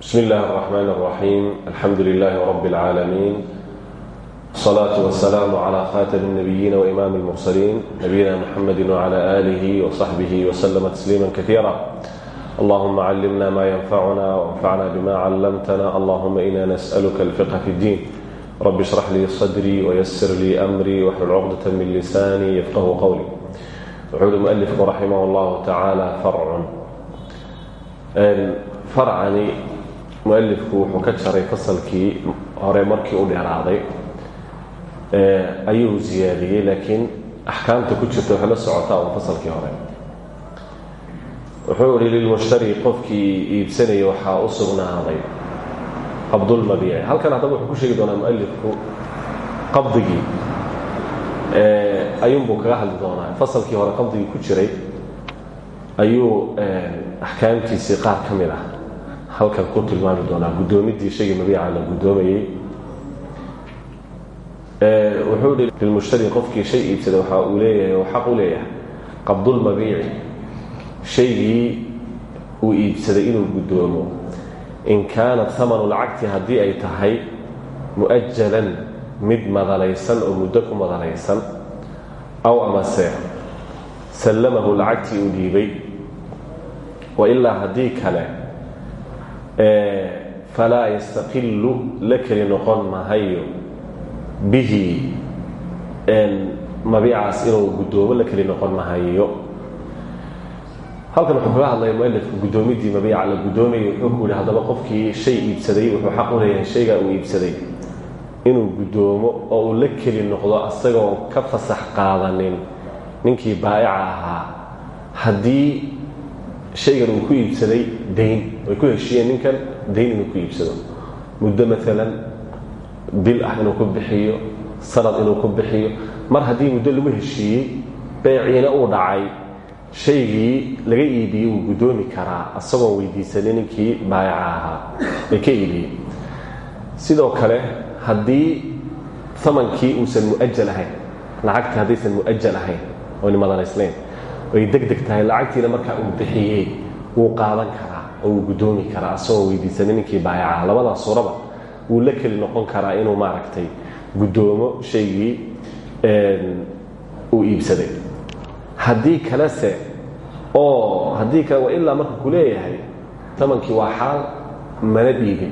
بسم الله الرحمن الرحيم الحمد لله رب العالمين الصلاة والسلام على خاتم النبيين وإمام المرسلين نبينا محمد وعلى آله وصحبه وسلم تسليما كثيرا اللهم علمنا ما ينفعنا وانفعنا بما علمتنا اللهم إنا نسألك الفقه في الدين رب اشرح لي صدري ويسر لي أمري واحلل عقدة من لساني يفقه قولي وحول المؤلف رحمه الله تعالى فرع farcani mualifku wuxuu ka jaray fasalkii hore markii u dheeraaday ayuu ziyaadiyey laakiin axkaamta ku jirta waxay la socotaa un fasalkii hore. Wuxuu ihi lilmushtari qofkii iibsanaya waxaa u sugnaaday qabdulmabiici halkan haddaba wuxuu ku sheegi doonaa mualifku qabdigii ayuunbuu kaga hadli doonaa. Fasalkii hore qabdigii ku jiray ayuu axkaamtiisii qaar ka ah halkan ku tilmaami doonaa guddoomiddii shaygii mabiica la guddoomayey wuxuu hi lilmushtari qofkii shay iibsaday waxa uu leeyahay oo xaq u leeyahay qabdulmabiici shaygii uu iibsaday inuu guddoomo in kaanat hamanu lacagti haddii ay tahay mu'ajalan mid madalaysan oo muddo ku madalaysan aw amase sallamahu lacagtii uu dhiibay. Wailaa haddii kale falaa yastaqilu la keli noqon mahayo bihi mabiicaas inuu guddoomo la keli noqon mahayo halkan wuxuu kaga hadlaya mualifku guddoomiddii mabiica la guddoomayay wuxuu ku yihi haddaba qofkii shay iibsaday wuxuu xaq u leeyahay shaygaa uu iibsaday inuu guddoomo oo uu la keli noqdo asagoo ka fasax qaadanin ninkii baa'ica ahaa haddii shaygan uu ku iibsaday dayn way ku heshiiyeen ninkan dayn inuu ku iibsado. Muddo maalan bil ah inuu ku bixiyo sanad inuu ku bixiyo. Mar haddii muddo lagu heshiiyey beeciina uu dhacay shaygii laga iibiyey wuu guddoomi karaa asagoo weydiisanay ninkii baayaca ahaa. Ee ka iibiyey sidoo kale haddii amankii uusan mu'ajal ahayn lacagta haddaysan mu'ajal ahayn ooni madanaysnayn ay deg deg tahay lacagtiina markaa uu bixiyey wuu qaadan karaa oo wuu guddoomi karaa asagoo weydiisanay ninkii baayacaha labadaas suuraba wuu la keli noqon karaa inuu maaragtay guddoomo shaygii uu iibsaday. Haddii kalese oo haddii kale waa ilaa marka ku leeyahay tamankii waa xaal mana dhiibin.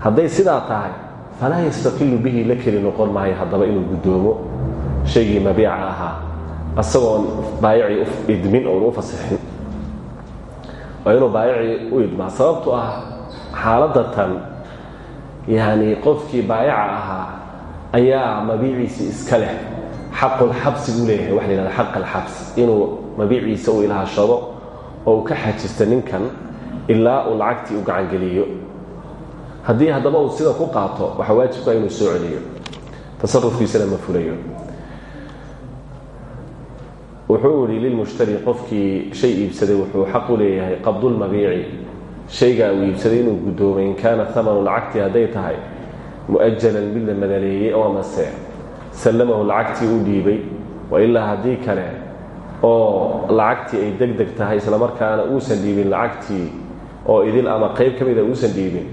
Hadday sidaa tahay falaa yastaqilu bihi la keli noqon maayo haddaba inuu guddoomo shaygii mabiica ahaa asagoon baayicii idmin oon u fasixin. Waa inuu u idmaa. Sababtu ah xaaladda tan yani qofkii baayaca ahaa ayaa mabiiciisii iska leh. Xaqulxabsi buu leeyahay waxa la yhahda xaq alxabs inuu mabiiciisa uu ilaashado oo ka xajista ninkan ilaa uu lacagtii u gacangeliyo. Haddii haddaba uu sida ku qaato waxaa waajibka inuu soo celiyo. Tasarufkiisana ma fulayo wuxuu ihi lilmushtari qofkii shay iibsaday wuxuu xaq u leeyahay qabdulmabiici shaygaa uu iibsaday inuu guddoomay in kaana amanu lacagtii hadday tahay mu'ajalan mid la madaleeyey oo amase sallamahu lacagtii u dhiibay. Wailaa haddii kale oo lacagtii ay deg deg tahay islamarkaana uusan dhiibin lacagtii oo idil ama qayb ka mida uusan dhiibin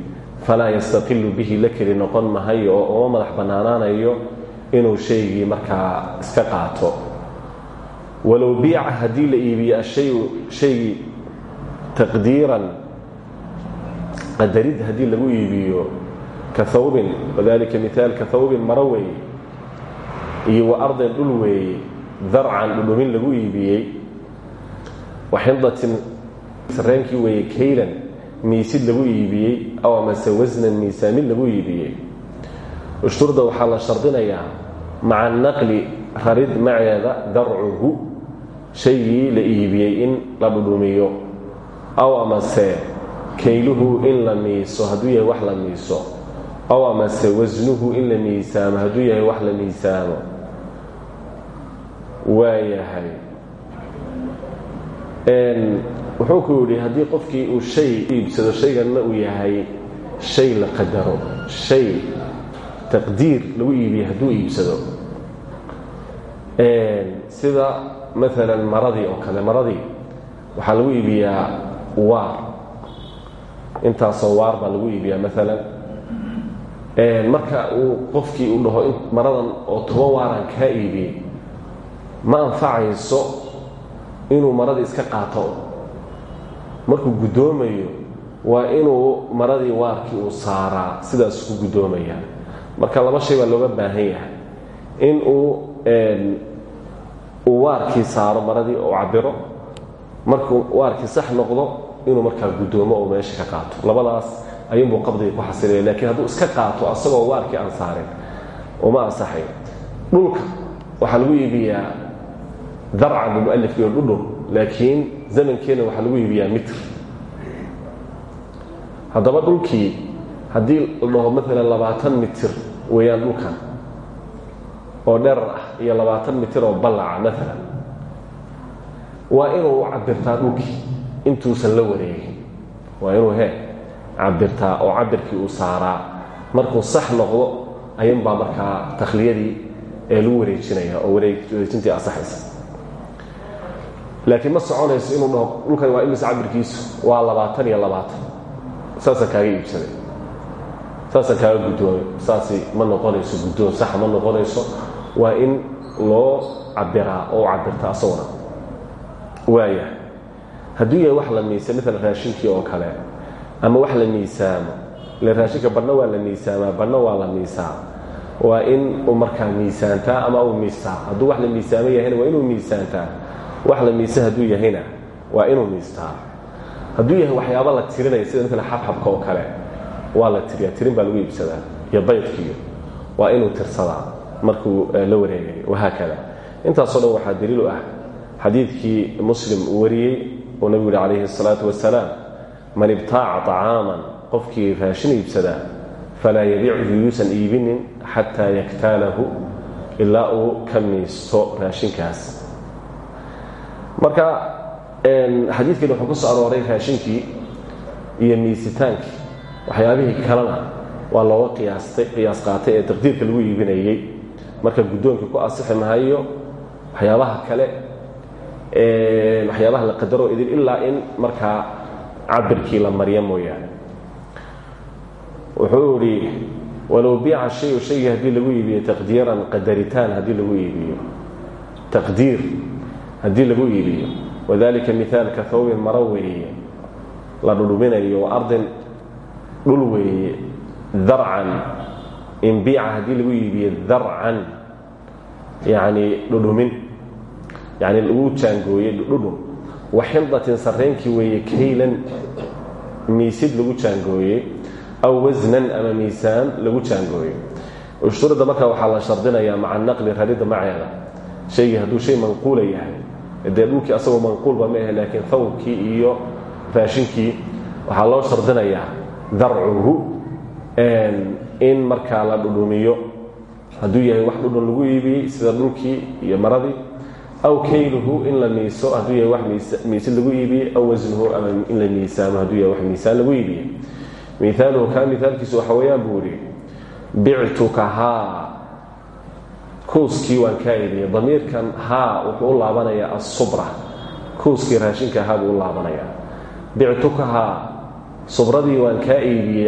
falaa yastaqilu bihi la keli noqon mahayo oo uma madax bannaanaanayo inuu shaygii markaa iska qaato walow biica haddii la iibiye ashayu shaygii taqdiiran qadarid haddii lagu iibiyo ka hawbin wadalika miaal ka hawbin maro weeye iyo wa ardin dhul weeye darcan dhudhumin lagu iibiyey wa xindatin sareenkii weeye kaylan miisid lagu iibiyey aw amase wasnan miisaamid lagu iibiyey. Ushturda waxaa la shardinayaa maca naqli rarid maceeda darcuhu shaygii la iibiyey in la dhudhumiyo aw amase kayluhu in la miiso hadduu yahay wax la miiso aw amase wasnuhu in la miisaamo hadduu yahay wax la miisaamo waayahay wuxuu ku yidhi haddii qofkii uu shay iibsado shayganna uu yahay shay la qadaro shay taqdiir lagu iibiye hadduu iibsado. Sida maalan maradii oo kale maradii waxaa lagu iibiyaa waar. Intaasoo waar baa lagu iibiyaa maalan marka uu qofkii uu dhaho maradan oo toban waaran kaa iibiyey ma anfacayso inuu maradii iska qaato. Markuu guddoomayo waa inuu maradii waarkii uu saaraa sidaas ku guddoomaya marka laba shay baa looga baahan yahay. In uu uu waarkii saaro maradii oo cabiro markuu waarkii sax noqdo inuu markaa guddoomo oo meesha ka qaato. Labadaas ayuunbuu qabdiga ku xasilaya laakiin hadduu iska qaato asagoo waarkii aan saarin uma ansaxay. Dhulka waxaa lagu iibiyaa darcan buu mualifka iyo dhudhun laakiin zamankeena waxaa lagu iibiyaa mitr. Haddaba dhulkii haddii la dhaho maalan labaatan mitir weeyaan dhulkan oo dherar ah iyo labaatan mitir oo ballaca maalan waa inuu cabirtaa dhulkii intuusan la wareegin. Waa inuu he cabirtaa oo cabirkii uu saaraa. Markuu sax noqdo ayuunbaa markaa takhliyadii ee lagu wareejinaya oo wareejintii asaxaysa laakiin ma soconayso inuu dhaho dhulkan waa imise cabirkiisu waa labaatan iyo labaatan. Saasaan kaaga iibsaday. Saasaan kaaga guddoomay. Saasi ma noqonayso guddoon saxa ma noqonayso waa in loo cabiraa oo cabirta asaguna waaya hadduu wax la miisa maalan raashinkii oo kale ama wax la miisaamo ile raashinka badhna waa la miisaamaa badhna waa la miisaa waa in uu markaa miisaantaa ama uu miistaa. Hadduu wax la miisaamo yahayna waa inuu miisaantaa. Wax la miisa hadduu yahayna waa inuu miistaa. Hadduu yahay waxyaaba la tirinaya sida maalan xabxabka oo kale waa la tiriyaa. Tirin baa lagu iibsadaa iyo baydkiiyo waa inuu tirsadaa markuu la wareegayo wahaakada intaasoo dhan waxaa daliil u ah xadiidkii muslim uu wariyey uu nabigu yihi calayhi الsalaatu wasalaam man ibtaaca طacaaman qofkii raashin iibsadaa falaa yabichu yuusan iibinin xataa yaktaalahu ilaa uu ka miisto raashinkaas marka xadiidkan wuxuu ku soo arooray raashinkii iyo miisitaankii waxyaabihii kalena waa looga qiyaastay qiyaas qaatay ee taqdiirka lagu iibinayey marka guddoonkii ku asixi mahayo waxyaabaha kale waxyaabaha la qadaro idin ilaa in markaa cabirkii la maryo mooyaane. Wuxuu idhi walow biica shayu shaygii haddii lagu iibiyo taqdiiran qadaritaan haddii lagu iibiyo. Taqdiir haddii lagu iibiyo. Wadalika mihaalka hawbin maro weeye la dhudhuminayo ardin dhul weeye darcan in biica haddii lagu iibiyo darcan yacni dhudhumin yani lagu jaangooyey dhudhun waxindatin sarreenkii weeye kaylan miisid lagu jaangooyey aw wasnan ama miisaan lagu jaangooyey. Ushturada markaa waxaa la shardinayaa maca naqli raridda maceeda shaygii hadduu shay manquula yahay dee dhulkii asagoo manquulba ma ahe laakiin thawbkii iyo raashinkii waxaa loo shardinayaa darcuhu in markaa la dhudhumiyo hadduu yahay wax dhudhun lagu iibiyey sida dhulkii iyo maradii aw kayluhu in la miiso hadduu yahay wax miisid lagu iibiyey aw wasnuhu ama in la miisaamo hadduu yahay wax miisaan lagu iibiyey. Miaaluhu kaa miaalkiisu waxa weeyaan buu ihi bictuka haa. Kuuskii waan kaa iibiyey damiirkan wuxuu u asubra kuuskii raashinka haa buu u laabanayaa bictuka haa. Subradii waan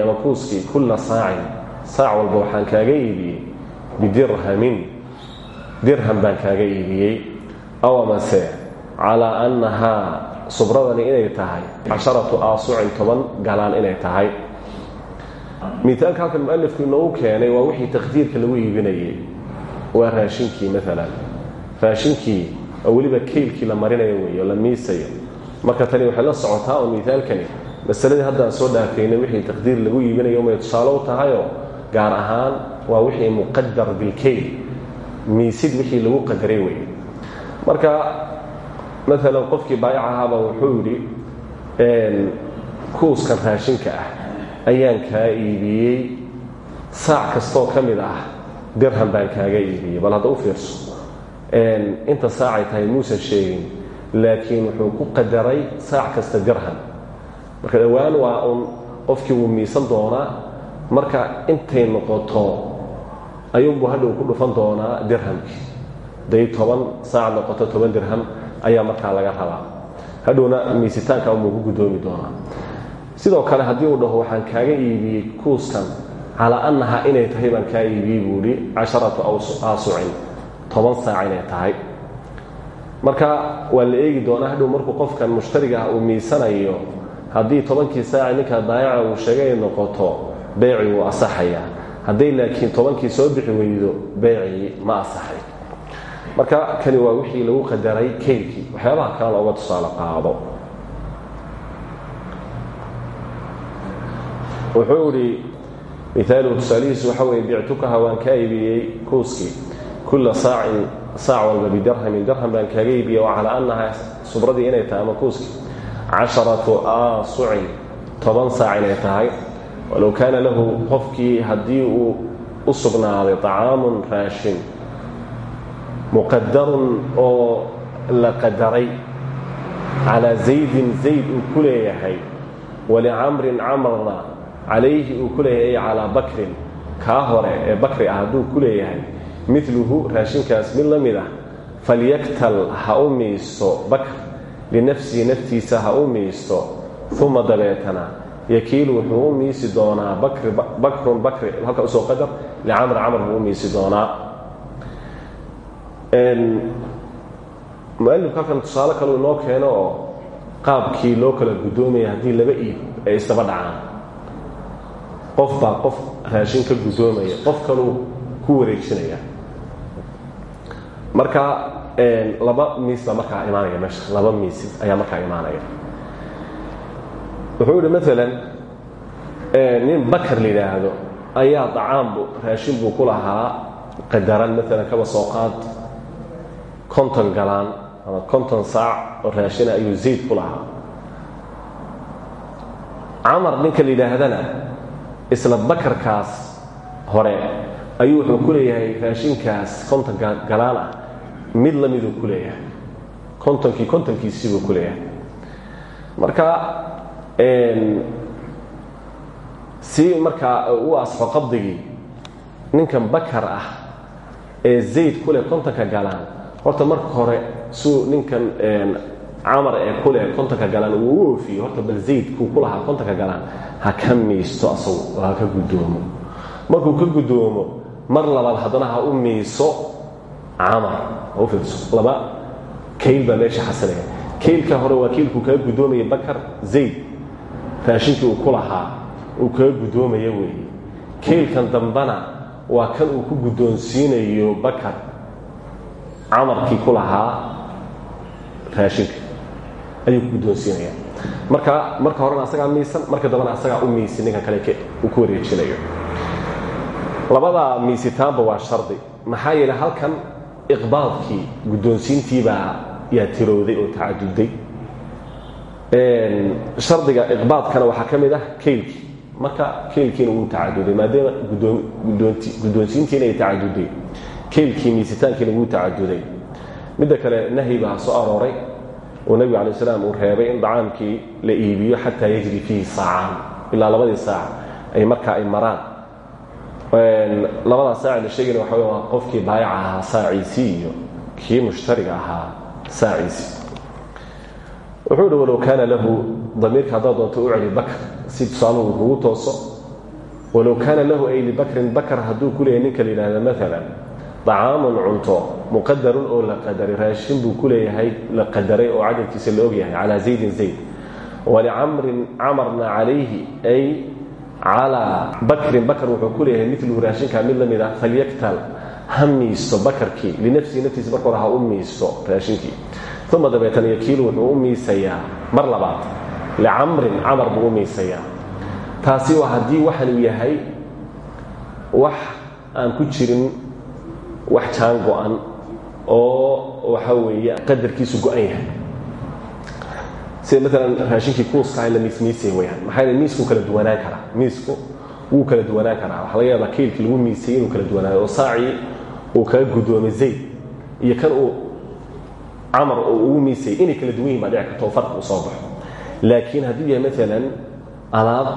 ama kuuskii kulla saacin saac walba waxaan kaaga iibiyey bidirhamin. Dirham baan kaaga iibiyey. Aw amase calaa annahaa subradani inay tahay casharatu aasucin toban galaan inay tahay. Miaalka halkan mualifku inoogu keenay waa wixii taqdiirka lagu iibinayay. Waa raashinkii maalan raashinkii oo weliba la marinayo weeyo la miisayo. Marka tani waxay la socotaa oo miaalkani masaladii haddaan soo dhaafaynay wixii taqdiir lagu iibinayo may tusaalo u tahayoo gaar ahaan waa wixii muqadar bilkayl miisid wixii lagu qadaray weeye marka maalan qofkii baayac ahaaba wuxuu yidhi kuuskan raashinka ah ayaan kaa iibiyey saac kastoo ka ah dirham baan kaaga iibiyey. Bal hadda u fiirso inta saacay tahay muusan laakiin wuxuu ku qadaray saac kasta dirham. Marka dhowaan waa qofkii wuu miisan doonaa marka intay noqoto ayuunbuu hadhow ku dhufan doonaa dirhamkii day toban saac noqoto toban dirham ayaa markaa laga rabaa. Hadhowna miisitaanka unbuu ku guddoomi doonaa. Sidoo kale haddii uu dhaho waxaan kaaga iibiyey kuuskan. Calaa annaha inay tahay baan kaa iibiyey buu ihi casharatu aasucin. Toban saac inay tahay. Marka waa la eegi doonaa hadhow markuu qofkan mushtariga ah uu miisanayo haddii tobankii saaci ninka daayaca uu sheegay ay noqoto beecii wuu asaxayaa hadday laakiin tobankii soo bixi weydo beecii ma asaxay. Marka kani waa wixii lagu qadaray keylkii waxyaabaha kale looga tusaale qaado. Wuxuu idhi miaaluhu tusaalihiisu waxa weye bictukaha waan kaa iibiyey kuuskii. Kulla saacin saac walba bidarhamin darham baan kaaga iibiyey oo calaa inay tahay ama kuuskii. Casharatu aasucin toban saac inay tahay walow kaana lahu qofkii haddii uu u sugnaaday طacaamun raashin muqadarun oo la qadaray calaa zaydin zayd uu ku leeyahay walicamrin camrna calayhi uu ku leeyahay ay calaa bakrin kaa hore ee bakri ah hadduu ku leeyahay miluhu raashinkaas mid la mid ah falyaktal ha u miisto bakr linafsihi naftiisa ha u miisto uma dabeetana yakiilu wuxuu u miisi doonaa bakrun bakri halka u soo qadar licamr camr buu u miisi doonaa. Mualifku halkan tusaale kaleu inoo keeno oo qaabkii loo kala guddoomaya haddii laba iib ay isdaba dhacaan. Qof baa qof raashin ka guddoomaya qof kaluu ku wareejinaya. Marka laba miis baa markaa imaanaya meesha laba miisi ayaa markaa imaanaya wuxuu yihi maalan nin bakar la yidhaahdo ayaa dacaanbu raashin buu ku qadaran maalan kaba soo qaad konton galaan ama konton saac oo raashina ayuu zayd ku lahaa. Ninka la yidhaahdana isla bakarkaas hore ayuu wuxuu ku raashinkaas konton galaan ah mid la miduu ku leeyahay. Kontonkii kontonkiisibuu ku leeyahay. Marka si markaa u asxo qabdigii ninkan bakar ah ee zayd ku leh kontonka galaan horta marka hore suu ninkan camar ee ku leh kontonka galaan uu u oofiyo horta bal zayd kuu ku lahaa kontonka galaan ha ka miisto asagu oo ha ka guddoomo markuu ka guddoomo mar labaad haddana ha u miiso camar. U fiirso laba kayl baa meesha xasilaya kaylka hore waa kaylkuu kaga guddoomaya bakar zayd raashinkii uu ku lahaa uu kaga guddoomaya weeye kaylkan dambana waa kan uu ku guddoonsiinayo bakar camarkii ku lahaa raashinka. Ayuu ku guddoonsiinaya marka marka horena asagaa miisan marka dambana asagaa u miisi ninka kale uu ku wareejinayo. Labada miisitaanba waa shardi. Maxaa yeelay halkan iqbaadkii guddoonsiintiibaa yaa tirowday oo tacaduday shardiga iqbaadkana waxaa ka mid ah kaylkii marka kaylkiina wuu tacaduday maadaama guddoonsiintiina ay tacaduday kaylkii miisitaankiina wuu tacaduday midda kale nahyi baa soo arooray oo nebigu alay slam uu reebay in dacaamkii la iibiyo xataa yajri fiihi saacaan ilaa labadii saac ay markaa ay maraan. Labadaa saac la sheegayna waxa w waa qofkii baayaca ahaa saaciisii iyo kii mushtariga ahaa saaciisii wuxuu hi walow kaana lahu damiirka haddaad doonto u celi bakr si tusaaluhu kugu tooso walow kaana lahu ay libakrin bakr hadduu ku leeyahy ninka la yidhahda maalan dacaamun cunto muqadarun oo la qadaray raashin buu leeyahay la qadaray oo cadadkiisa la ogyahay calaa zaydin zayd. Walicamrin camarna calayhi ay calaa bakrin bakr wuxuu ku leeyahay miluhu raashinkaa mid la ah falyaktal ha miisto bakarkii linafsihi naftiisa marka ha u miisto raashinkii uma dabeetana yakiilu wuxuu u miisayaa mar labaad licamrin camar buu u miisayaa taasi waa haddii waxan uu yahay wax aan ku jirin wax jaan go-an oo waxa weeye qadarkiisu go-an yahay sida maalan raashinkii kuuska la miismiisay weyaan maxaa yeel miiskuu kala duwanaan karaa miisku wuu kala duwanaan karaa waxaa laga yaabaa kaylkii lagu miisayey inuu kala duwanaayo oo saacii uu kaga guddoomay zayd iyo kan uu camar oo ugu miisayay inay kala duwan yihiin baa dhici oo soo baxo. Laakiin hadduu yahay maalan alaab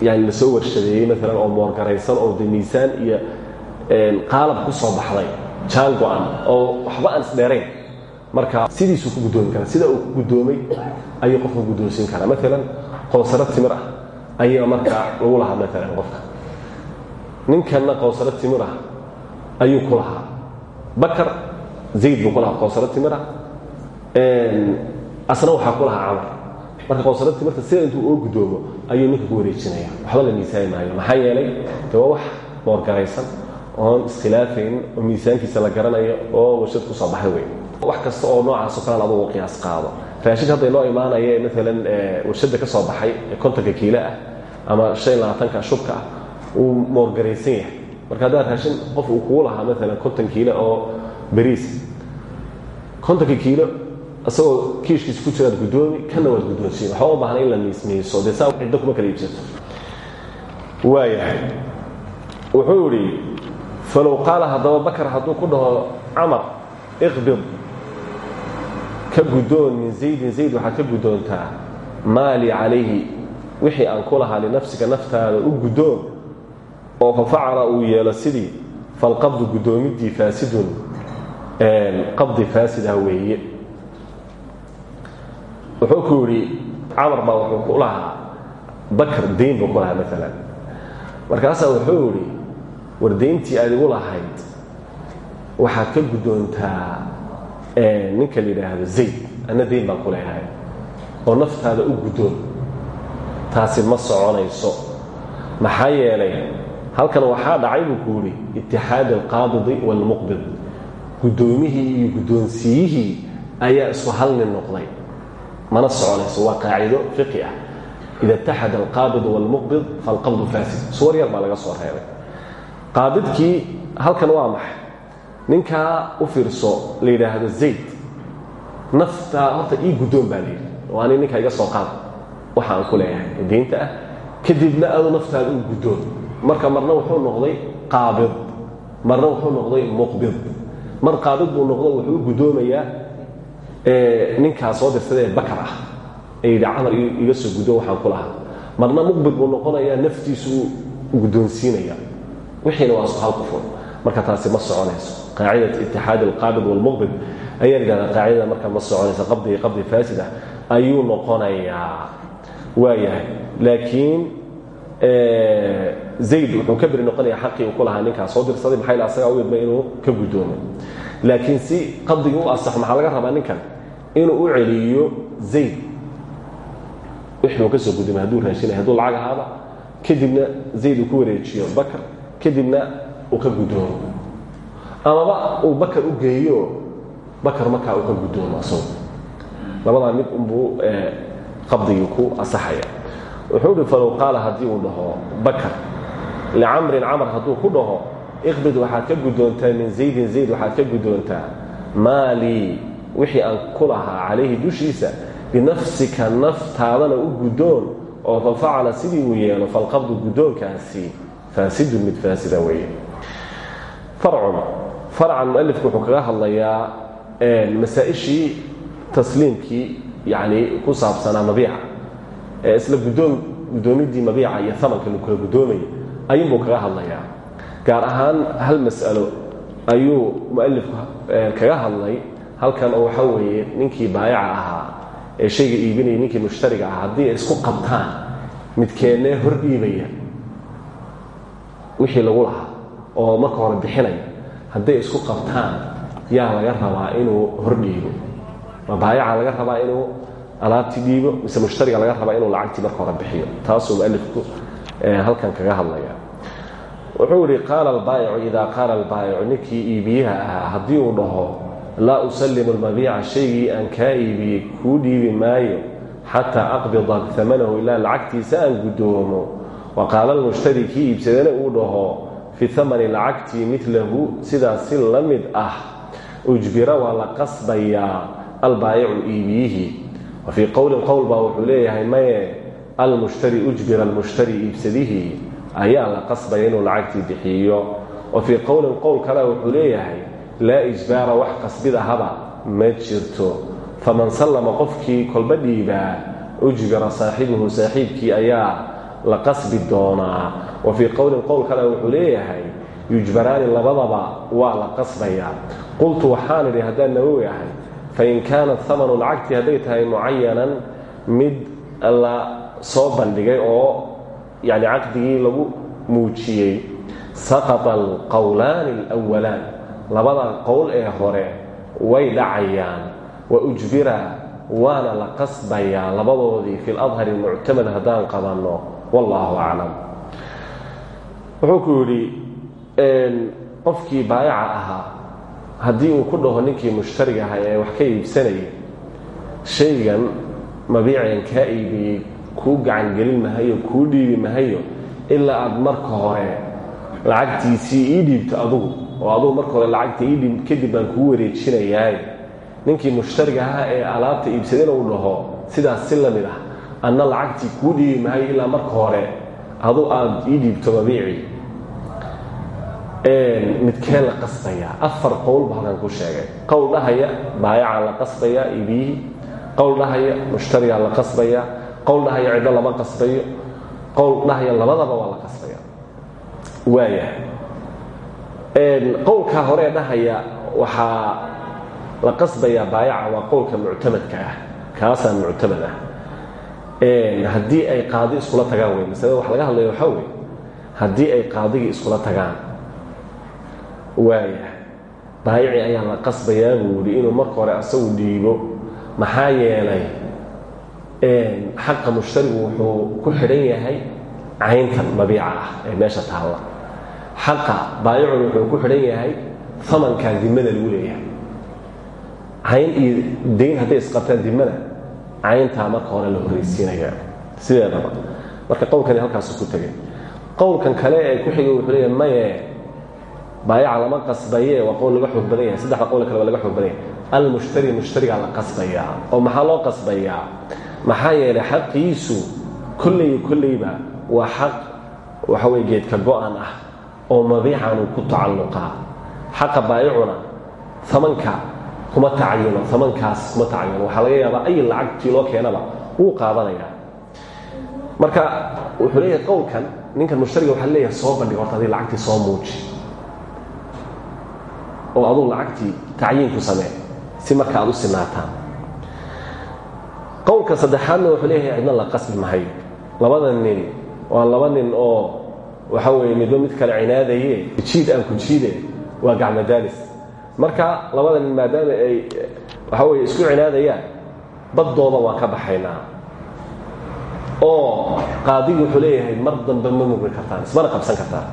yani la soo warshadeeyey maalan oo moorgaraysan oo de miisaan iyo qaalab ku soo baxday jaan go-an oo waxba aan isdheerayn marka sidiisuu ku guddoomi karaa sida uu ku guddoomay ayuu qofka guddoonsiin karaa. Maalan qoosaro timir ah ayaa markaa lagu lahaa maalan qofka. Ninkanna qowsaro timir ah ayuu ku lahaa. Bakar zayd buu ku lahaa qowsaro timir ah asna waxaa ku lahaa camar. Marka qowsaro timirta sida intuu oo guddoomo ayuu ninka ku wareejinaya waxba la miisaani maayo maxaa yeelay de waa wax moorgaraysan oon iskhilaafayn oo miisaankiisa la garanayo oo warshad ku soo baxay wey wax kasta oo noocaasoo kalean adugu qiyaas qaado. Raashinka hadda inoo imaanaya maalan warshadda ka soo baxay ee kontonka kiilo ah ama shan labaatanka shubka ah uu moorgaraysan yahay. Marka haddaa raashin qof uu kugu lahaa maalan konton kiilo oo beriis kontonka kiilo isagoo kiishkiisa ku jiraad guddoomi kana waad guddoonsiin waxba u baahna in la miismiiso. Dee saa ciddo kuma kala iibsato. Waayahay wuxuu idhi falow qaala haddaba bakar hadduu ku dhaho camar iqbid ka guddoon min zaydin. Zayd waxaad ka guddoontaa maalii calayhi. Wixii aan ku lahaa linafsiga naftaada u guddoon oo fa facala uu sidii falqabdu guddoomiddii faasidun qabdi faasidah weeye. Wuxuu ku yidhi camar baa wuxuu ku lahaa bakar dayn buu ku lahaa maalan markaasaa wuxuu yidhi war dayntii aad igu lahayd waxaad ka guddoontaa ninka la yidhaahdo zayd anna dayn baan ku leeyahay oo naftaada u guddoon. Taasi ma soconayso. Maxaa yeelay halkan waxaa dhacay buu ku yidhi itixaad alqaabidi waalmuqbid guddoomihii iyo guddoonsiiyihii ayaa isku hal noqday. Mana soconayso waa qaacido fiqi ah. Ida itaxad alqaabid wاlmuqbid falqabdu faasid. Suwar yar baa laga soo reebay. Qaabidkii halkan waa maxay? Ninkaa u fiirso la zayd. Naftaa horta ii guddoon baa layidhi oo ani iga soo qaad waxa ku leeyahay diinta ah. Kadibna adu naftaada u marka marna wuxuu noqday qaabid. Marna wuxuu noqday muqbid mar qaabid buu noqdo wuxuu u guddoomayaa ninkaa soo dirsaday ee bakar ah. Iga soo guddo waxaan ku lahaa. Marna muqbid buu noqonayaa naftiisu u guddoonsiinaya wixiina waa isku hal marka taasi ma soconayso. Qaacidat itixaad alqaabid waalmuqbid ayaa yidhahdaa qaacidada marka ma soconayso qabdi qabdi faasid ah ayuu noqonayaa. Waayahay. Laakiin zayd wuxuu ka beri noqonaya xaqii uu ku lahaa ninkaa soo dirsaday maxaa asagaa u idmay inuu ka guddoomay laakiin si qabdigii u asaxo maxaa laga rabaa ninkan inuu u celiyo zayd wixuu ka soo guddoomay hadduu raashinay hadduu lacag ahaaba kadibna zayd uu ku wareejiyo bakar kadibna uu ka guddoomo amaba uu bakar u geeyo bakar markaa uu ka guddoomo asagu labadaa mid unbuu qabdigii ku asaxaya wuxuu uhi falow qaala haddii uu dhaho bakar licamrin camar hadduu ku dhaho iqbid waxaad ka guddoontaa min zaydin zayd waxaad ka guddoontaa maalii wixii aan ku lahaa calayhi dushiisa binafsika naftaadana u guddoon oo fa facala sidii uu yeelo falqabdu guddoonkaasi faasidun mid faasida weeye farcun farcan mualifku wuxuu kaga hadlayaa masaa-ishii tasliimkii yacni ku saabsanaa mabiica ee isla guddoon guddoomiddii mabiica iyo amanka lagu kala guddoomayay ayuunbuu kaga hadlayaa. Gaar ahaan hal mas'alo ayuu mualifku kaga hadlay. Halkan oo waxaa weeye ninkii baayaca ahaa ee shayga iibinaya ninkii mushtariga ahaa haddii isku qabtaan midkeennee hor dhiibaya wixii lagu lahaa oo marka hore bixinaya hadday isku qabtaan yaa laga rabaa inuu hor dhiibo ma baayaca laga rabaa inuu alaabtii dhiibo mise mushtariga laga rabaa inuu lacagtii marka hore bixiyo? Taasuu mualifku halkan kaga hadlaya. Wuxuu yidhi qaala albaayicu idaa qaala albaayicu ninkii iibiyaha ahaa haddii uu dhaho laa usallimu almabiica shaygii aan kaa iibiyey kuu dhiibi maayo xataa aqbida amanahu ilaa lacagtiisa aan guddoomo wa qaala almushtari kii iibsadana uu dhaho fii amani lacagtii midlahu sidaas si la mid ah ujbira waa la qasbayaa albaayicu iibiyihii. Wa fii qowlin qowl baa wuxuu leeyahay maye almushtari ujbira almushtari iibsadihii ayaa la qasbaya inuu lacagtii bixiyo. Wa fii qowlin qowl kale wuxuu leeyahay laa ijbaara wax qasbidahaba ma jirto. Faman sallama qofkii kolba dhiibaa ujbira saaxibuhu saaxiibkii ayaa la qasbi doonaa. Wa fii qowlin qowl kale wuxuu leeyahay yujbaraani labadaba waa la qasbayaa qultu waxaan idhi haddaan nawowi fain kaanat amanu lacagtii hadday tahay mucayanan mid soo bandhigay oo yani caqdigii lagu muujiyey saqata alqowlaani alwalaan labada qowl ee hore way dhacayaan wa ujbira waana la qasbayaa labadoodii fi ladhari muctamad haddaan qabanno. Wallaahu aclam. Wuxuu ku yidhi qofkii baayaca ahaa haddii uu ku dhaho ninkii mushtariga ahaa ee wax ka iibsanayay shaygan mabiican kaa iibiyey kuu gacangelin mahayo kuu dhiibi mahayo ilaa aad marka hore lacagtiisii ii dhiibto adugu oo adugu marka hore lacagta ii dhiib kadib baan kuu wareejinayaay ninkii mushtariga ahaa ee alaabta iibsadayna uu dhaho sidaas si la mid ah anna lacagtii kuu dhiibi mahayo ilaa marka hore adu aad ii dhiibto mabiicii midkee la qasbayaa afar qowl ba halkan ku sheegay. Qowl dhahaya baayacaa la qasbayaa iibiyihii qowl dhahaya mushtarigaa la qasbayaa qowl dhahaya ciddo lama qasbayo. Qowl dhahaya labadaba waa la qasbaya. Waaya qowlkaa horee dhahaya waxaa la qasbayaa baayaca waa qowlka muctamadka ah. Kaasaa muctamad ah. Haddii ay qaadi iskula tagaan wey masalada wax laga hadlaya waxaa wey haddii ay qaadigii iskula tagaan. Waaya baayici ayaa la qasbayaa buu yidhi inuu marka hore asagu dhiibo. Maxaa yeelay xaqa mushtarigu wuxuu ku xidhan yahay cayntan mabiica ah ee meesha taalla. Xaqa baayicun wuxuu ku xidhan yahay amankaa dimada lagu leeyahay. Cayn iyo dayn hadday isqabtaan dimada cayntaa marka hore la horraysiinaya sideedaba marka qowlkani halkaasu ku tegay. Qowlkan kale ee ku xigay wuxuu leeyahay maye baayaca lama qasbaye waa qowl laga xoog badan yahay. Saddexda qowl kale laga xoog badan yahay. Almushtari mushtarigaa la oo maxaa loo qasbayaa maxaa yeelay xaqiisu kolley kolleyba waa xaq waxa weye geedka go-an ah oo mabiican uu ku tacalluqaa xaqa baayicuna amanka kuma tacayuno amankaas kuma tacayuno waxaa laga yaabaa ay lacagtii loo keenaba wuu qaadanayaa marka wuxuu leeyahay qowlkan ninkan mushtariga waxaa leeyahay soo bandhig horta adii lacagtii soo muuji. Oo aduu lacagtii tacyiinku samee si marka aad u sinaataan qowlka saddexaadna wuxuu leeyahay cidna la qasbi mahayo labada nin waa laba nin oo waxa weeye midba mid kale cinaadaye jiid aan ku jiide waa gacmadaalis marka labada nin maadaama ay waxa weye isku cinaadayaan baddooda waan ka baxaynaa. Oo qaadigi wuxuu leeyahay mar dambe ma mugmi kartaan ismana qabsan kartaan.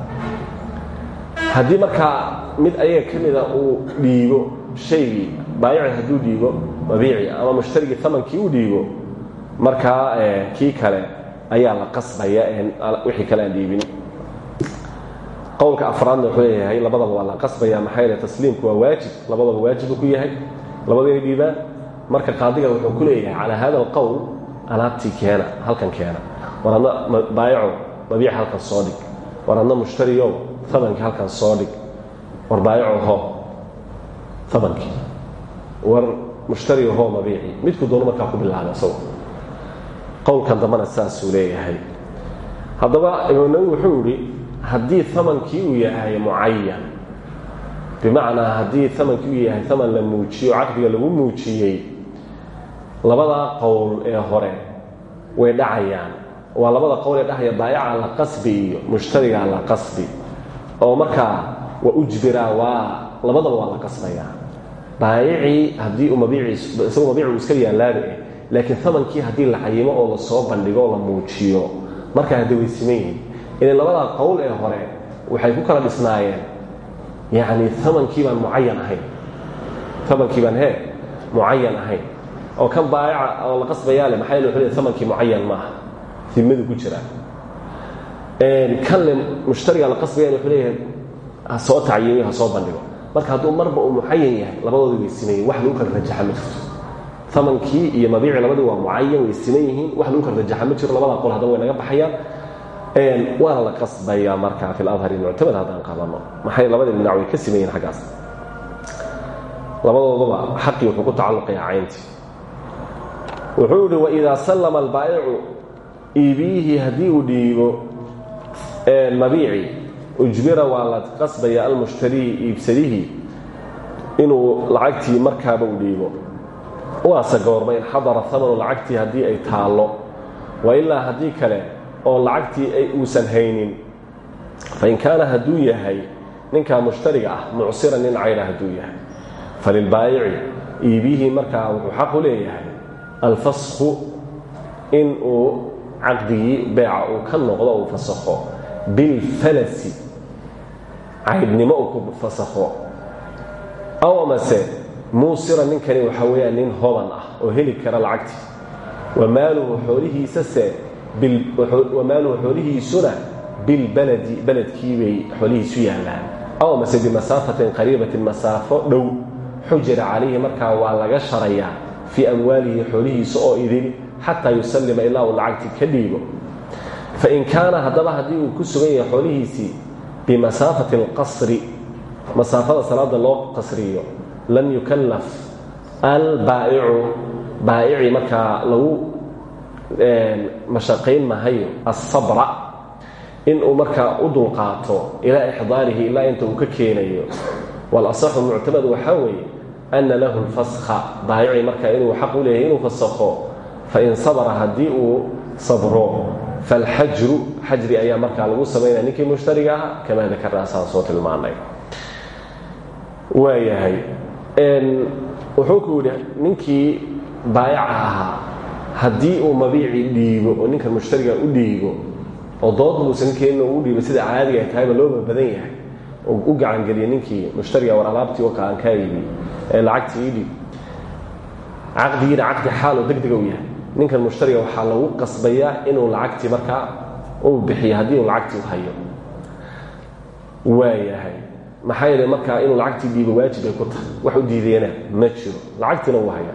Haddii markaa mid ayaga ka mida uu dhiibo shaygii baayici hadduu dhiibo mabiici ama mushtarigii amankii u dhiibo markaa kii kale ayaa la qasbaya wixii kale aan dhiibin. Qowlka afraadna wuxuu leeyahay labadaba waa la qasbaya maxaa yeele tasliimku waa waajib? Labadaba waajibu ku yahay? Labada inay dhiibaan? Marka qaadiga wuxuu ku leeyahay calaa hada alqowl alaabtii keena halkan keena. War adna baayaco mabiici halkan soo dhig. War adna mushtariyow amankii halkan soo dhig. War baayaco ho amankii war mushtariga ho mabiici midku doono markaa ku bilaabay isago qowlkan dambana saasuu leeyahay. Haddaba imaam nawi wuxuu idhi haddii amankii uu yahay mucayan bimacnaa haddii amankii uu yahay aman la muujiyo caqdiga lagu muujiyey labadaa qowl ee hore way dhacayaan. Waa labada qowl ee dhahaya baayaca la qasbi iyo la qasbi. Oo markaa wa ujbira waa labadaba waa la qasbayaa baayicii haddii uu mabiici isagoo mabiici uu iska yaallaabe laakiin amankii haddii la cayimo oo la soo bandhigo la muujiyo markaa hadda way siman yihiin. Labadaa qowl ee hore waxay ku kala dhisnaayeen. Yacni amankii baan mucayan ahayn. Amankii baan hee mucayan ahayn. Oo kan baayaca oo la qasbayaa le maxaa wuxuu leey amankii mucayan maaha. Dimadu ku jira kan mushtariga la qasbayaan wuxuu ha soo tacyimiyo ha soo bandhigo marka hadduu marba uu mucayan yahay labadooda way simayihin wax lagu kala rajaxa ma jirto. Amankii iyo mabiici labadii waa mucayan way siman wax lagu kala rajaxa ma jiro labada qol haddana way naga baxayaan. Waana la qasbayaa markaa fi ladhari muctamad haddaan qabano maxay labadii dhinac ka siman yihiin xaggaas? Labadoodaba xaqii wuxuu ku tacalluqayaa cayntii. Wuxuu idhi waidaa sallama albaa'icu iibiyihii haddii uu dhiibo mabiici ujbira waa la qasbaya almushtarii iibsadihii inuu lacagtii markaaba u dhiibo. Waase goorma in xadara amanu lacagtii ay taallo. Wa ilaa haddii kale oo lacagtii ay uusan haynin. Fain kaana hadduu yahay ninkaa mushtariga ah mucsiran nin cayra hadduu yahay. Falilbaayici iibihii markaa wuxuu xaq u leeyahay alfasku in uu caqdigii beeca uu ka noqdo uu fasakho bilfalasi caydhnimo uu ku fasakho. Aw amase muusira ninkani waxaa weeyaan nin hodan ah oo heli kara lacagtii wamaaluhu xoolihiisase wamaaluhu xoolihiisuna bilbaladi beledkii bay xoolihiisu yaallaan. Aw amase bimasaafatin qariibatin masaafo dhow xujira calayhi markaa waa laga sharayaa fii amwaalihi xoolihiisa oo idin xataa yusallima ilaa uu lacagtii ka dhiibo. Fain kaana haddaba haddii uu ku sugan yahay xoolihiisii bimasaafati alqasri masaafada salaada loo qasriyo lam yukallaf albaa'icu baa'ici markaa lagu mashaqayn mahayo asabra inuu markaa u dulqaato ilaa ixdaarihi ilaa inta uu ka keenayo walasaxu muctamad waxaa weeye ana lahu lfaskha baayici markaa inuu xaq u leeyahay inuu fasakho fain sabra haddii uu sabro falxajru xajri ayaa markaa lagu samaynaya ninkii mushtariga ahaa kamaa dakarnaa saan soo tilmaanay waayahay wuxuu ku yidhi ninkii baayaca ahaa haddii uu mabiicii dhiibo oo ninkan mushtariga u dhiibo oo dood buusan keenin u dhiibo sida caadiga ay tahayba looba badan yahay oo u gacangeliya ninkii mushtariga war alaabtii oo kaaan kaa iibi ee lacagtii ii dhiib caqdigiina caqdi xaal oo deg dega u yahay ninkan mushtariga waxaa lagu qasbayaa inuu lacagtii markaa uu bixiyo haddii uu lacagtii hayo. Waayahay. Maxaa yeele markaa inuu lacagtii dhiibo waajib ay ku tahay. Wax u diidayana ma jiro. Lacagtiina uu haya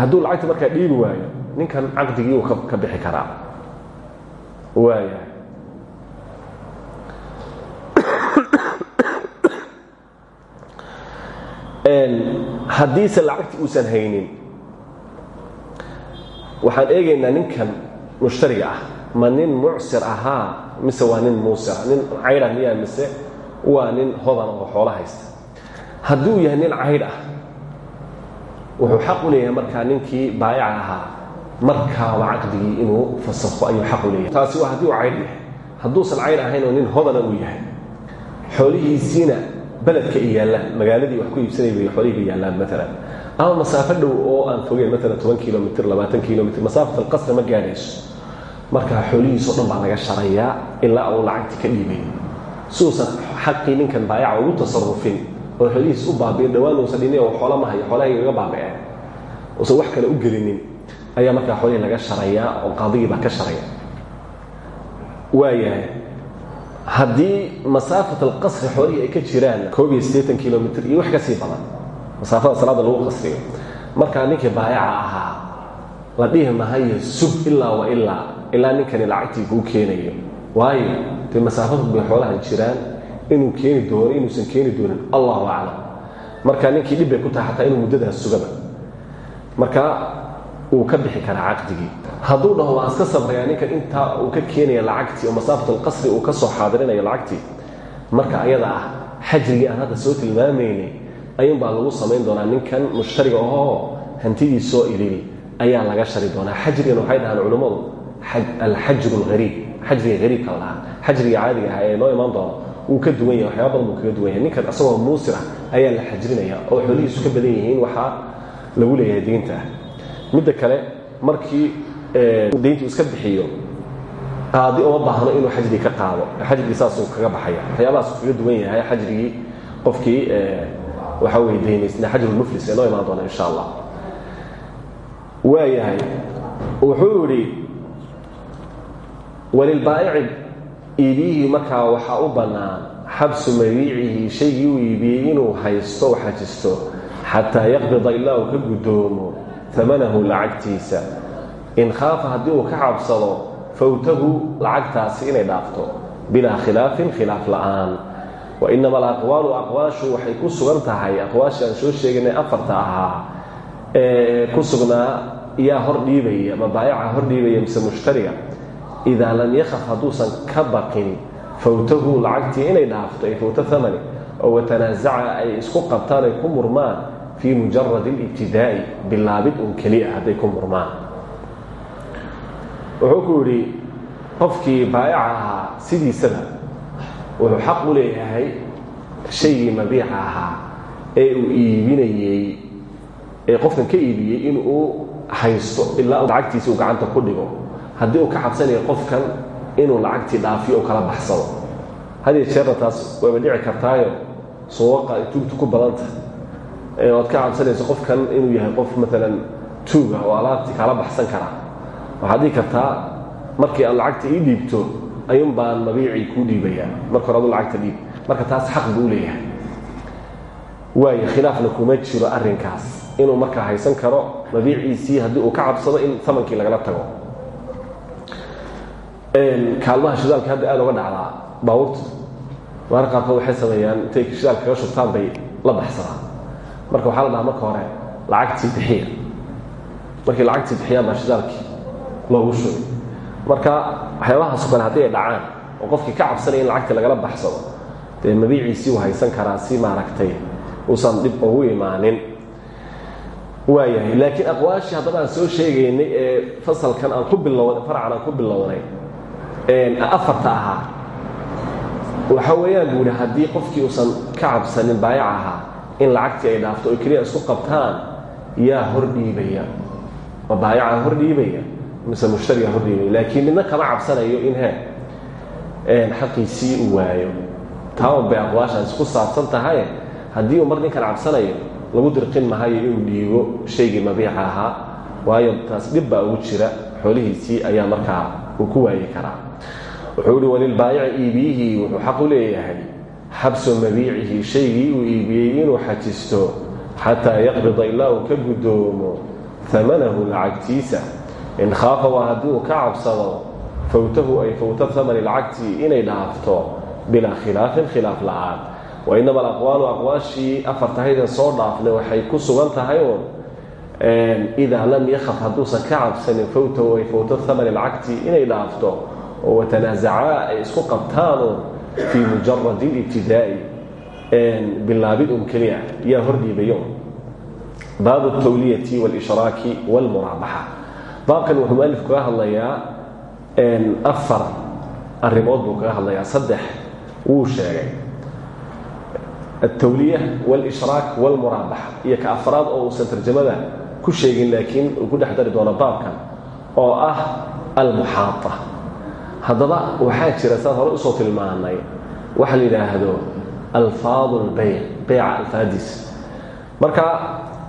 hadduu lacagtii markaa dhiibi waayo ninkan caqdigii uu ka bixi karaa. Waayahay. Haddiise lacagti uusan haynin waxaan eegaynaa ninkan mushtariga ah ma nin mucsir ahaa mise waa nin muusira nin caydh ah miyaa mise waa nin hodan oo xoolo haysta? Hadduu yahay nin caydh ah wuxuu xaq u leeyahay markaa ninkii baayaca ahaa markaaba caqdigii inuu fasakho ayuu xaq u leeyahay. Taasi waa haddii uu caydh yahay. Hadduusan caydh ahayn oo nin hodana uu yahay xoolihiisiina beledka ay yaallaan magaaladii wax ku iibsanay bay xoolihii ba yaallaan maalan ama masaafo dhow oo aan fogeyn maalan toban kilomitr labaatan kilomitr masaafat alqasri ma gaadhayso markaa xoolihiisao dhan baa laga sharayaa ilaa uu lacagti ka dhiibay siuusan xaqii ninkan baayaca ugu tasarufin oo xoolihiis u baabiin dhawaan uusan dhinin oo xoola ma hayo xoolahay gaga baabiceen uusan wax kale u gelinin ayaa markaa xoolihii laga sharayaa oo qaadigii baa ka sharaya waayahay haddii masaafat alqasri xoolihii ay ka jiraan koob iyo siddeetan kilomitr iyo wax ka sii badan masaafada salaada lagu qasriyo. Markaa ninkii baayaca ahaa la dhihi mahayo sug ilaa wa ilaa ilaa ninkani lacagtii kuu keenayo. Waayo dee masaafadu bay xoolahan jiraan inuu keeni doono inuusan keeni doonin allahu aclam. Marka ninkii dhib bay ku tahay xataa inuu muddadaas sugaba. Markaa uu ka bixi karaa caqdigii. Hadduu dhaho waan iska sabrayaa ninkan intaa uu ka keenaya lacagtii oo masaafat alqasri uu ka soo xaadirinayo lacagtii marka ayada ah xajrigii aan hadda soo tilmaamaynay ayuunbaa lagu samayn doonaa ninkan mushtariga ahoo hantidii soo ilini ayaa laga shari doonaa. Xajrigan waxay dhahaan culummadu alxajru alhariib xajriga hariibka la dhahaa xajriga caadiga ah ee noo imaan doono wuu ka duwan yahay waxyaaba badan buu kaga duwan yahay. Ninkan asagoo muusir ah ayaa la xajrinaya oo xoolihiisu ka badan yihiin waxaa lagu leeyahay diinta. Ah midda kale markii dayntu iska bixiyo qaadi uma baahno inuu xajrigi ka qaado. Xajrigii saasuu kaga baxaya. Waxyaabahaasuu kaga duwan yahay xajrigii qofkii waxa weye daymaysna xajrulmuflis ee noo imaan doona insha allah. Waayahay wuxuu yidhi walilbaa'ici iibiyihii markaa waxaa u bannaan xabsu mabiicihi shaygii uu iibiyey inuu haysto xajisto xataa yaqbida ilaa ka guddoomo amanahu lacagtiisa. In khaafa haddii uu ka cabsado fawtahu lacagtaasi inay dhaafto bilaa khilaafin khilaaf la'aan wa inama alaqwaalu aqwaashu waxay ku sugan tahay aqwaashii aan soo sheeganay afarta ahaa ee ku sugnaa yaa hor dhiibaya ma baayaca hor dhiibaya mise mushtariga. Idaa lam yakhaf hadduusan ka baqin fawtahu lacagtii inay dhaafto ay fawto amani oo watanaasaca ay isku qabtaan ay ku murmaan fii mujarad اlibtidaa'i bilaabid un keliya hadday ku murmaan. Wuxuu ku yidhi qofkii baayaca ahaa sidiisaba wuxuu xaq u leeyahay shaygii mabiica ahaa ee uu iibinayey ee qofkan ka iibiyey in uu haysto ilaa lacagtiisa uu gacanta ku dhigo. Haddii uu ka cabsanayo qofkan inuu lacagtii dhaafiyo u kala baxsado. Hadiyo jeerna taas dhici kartaayo suwaqa ay tuugtu ku badanta. Oad ka cabsanayso qofkan inuu yahay qof maalan tuuga oo alaabtii kala baxsan kara. Waxaad dhihi kartaa markii aad lacagta ii dhiibto ayuun baan mabiicii kuu dhiibayaa? Marka hore adu lacagta dhiib. Marka taas xaq buu leeyahay. Waayo khilaafna kuma jiro arrinkaas. Inuu markaa haysan karo mabiiciisii haddii uu ka cabsado in amankii lagala tago. Kaalmaha shidaalka hadda aada uga dhacdaa baabuurta marar qaarkood sameeyaan intay shidaalka kaga shubtaan bay la baxsadaan marka waxaa la dhahaa marka hore lacagtii bixiya. Markay lacagtii bixiyaan baa shidaalkii loogu shubay marka waxyaabahaasoo kale haddii ay dhacaan oo qofkii ka cabsanaya in lacagta lagala baxsado dee mabiiciisii uu haysan karaa si maaragtay uusan dhib ugu imaanin. Waayahay laakiin aqwaashii haddaba aan soo sheegaynay ee fasalkan aan ku bilowna farcan aan ku bilownay afarta ahaa. Waxa weeyaan buu ihi haddii qofkii uusan ka cabsanin baayac ahaa in lacagtii ay dhaafto oy keliya isku qabtaan yaa hor dhiibaya. Ma baayaca hor mise mushtariga hor dhiibaya laakiin midna kama cabsanayo in he xaqiisii uu waayo. Taawan bay aqwaashaan isku saabsan tahay. Haddii uu mar ninkan cabsanayo lagu dirqin mahayo inuu dhiibo shaygii mabiica ahaa waayo taas dhib baa ugu jira. Xoolihiisii ayaa markaa uu ku waayi karaa. Wuxuu ihi walilbaayici iibiyihii wuxuu xaq u leeyahay. Xabsu mabiicihi shaygii uu iibiyey inuu xajisto xataa yaqbida ilaa ka guddoomo amanahu lacagtiisa in khaafa waa haddii ka cabsado fawtahu ay fawta amani lacagtii inay dhaafto bilaa khilaafin khilaaf la'aan wainama alaqwaalu aqwaashii afartahayden soo dhaafnay waxay ku sugan tahay uun idaa lam yakhaf hadduusan ka cabsanin fawtahu ay fawta amani lacagtii inay dhaafto oo watanaazacaa ay isku qabtaanuun fii mujaradi libtidaa'i bilaabid un keliya yaa hordhiibayo baabu tawliyati wاlishraaki wاlmuraabaxa baabkan wuxuu mualif kaga hadlayaa afar arrimood buu kaga hadlayaa saddex wuu sheegay altawliya wاlishraak wاlmuraabaxa iyo ka afraad oo uusan tarjamada ku sheegin laakiin uu ku dhex dari doono baabkan oo ah almuxaata haddaba waxaa jira saan hore usoo tilmaanay waxa la yidhaahdo alfaad اlbayc beyca alfaadiisa marka